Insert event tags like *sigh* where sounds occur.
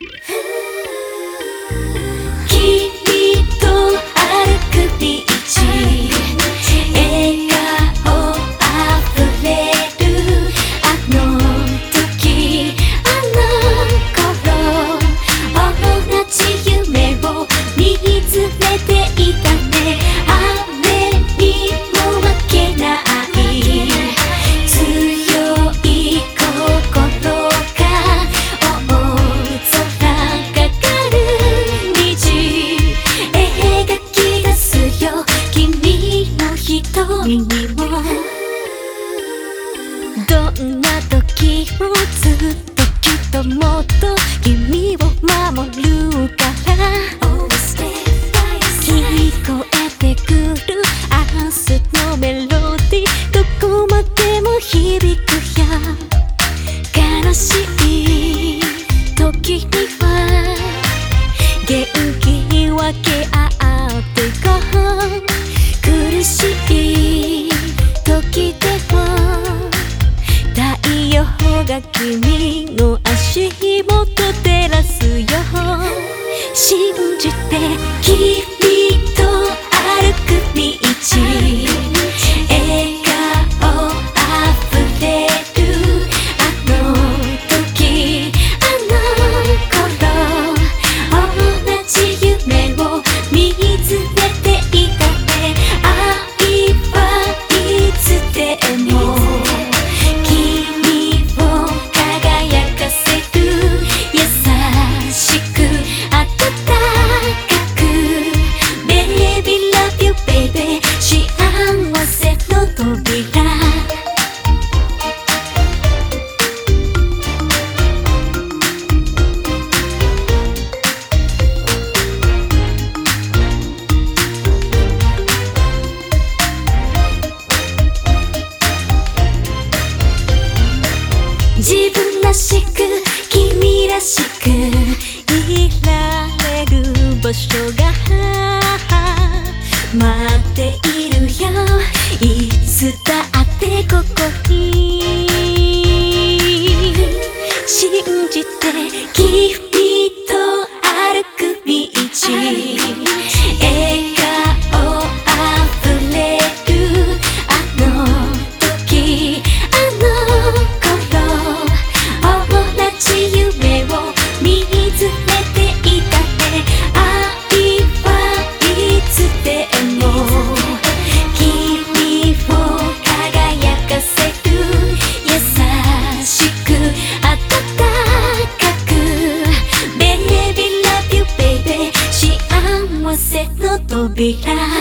*gasps* Hey! *laughs* にもどんな時もずっときっともっと君を守るから聞こえてくる明日のメロディーどこまでも響くよ悲しい時にはが君の足元照らすよ信じて君と歩く道笑顔あふれるあの時。あの頃同じ夢を見つめていたね愛はいつでも自分らしく君らしくいられる場所が待っているよ。いつだってここに。信じて君 be out.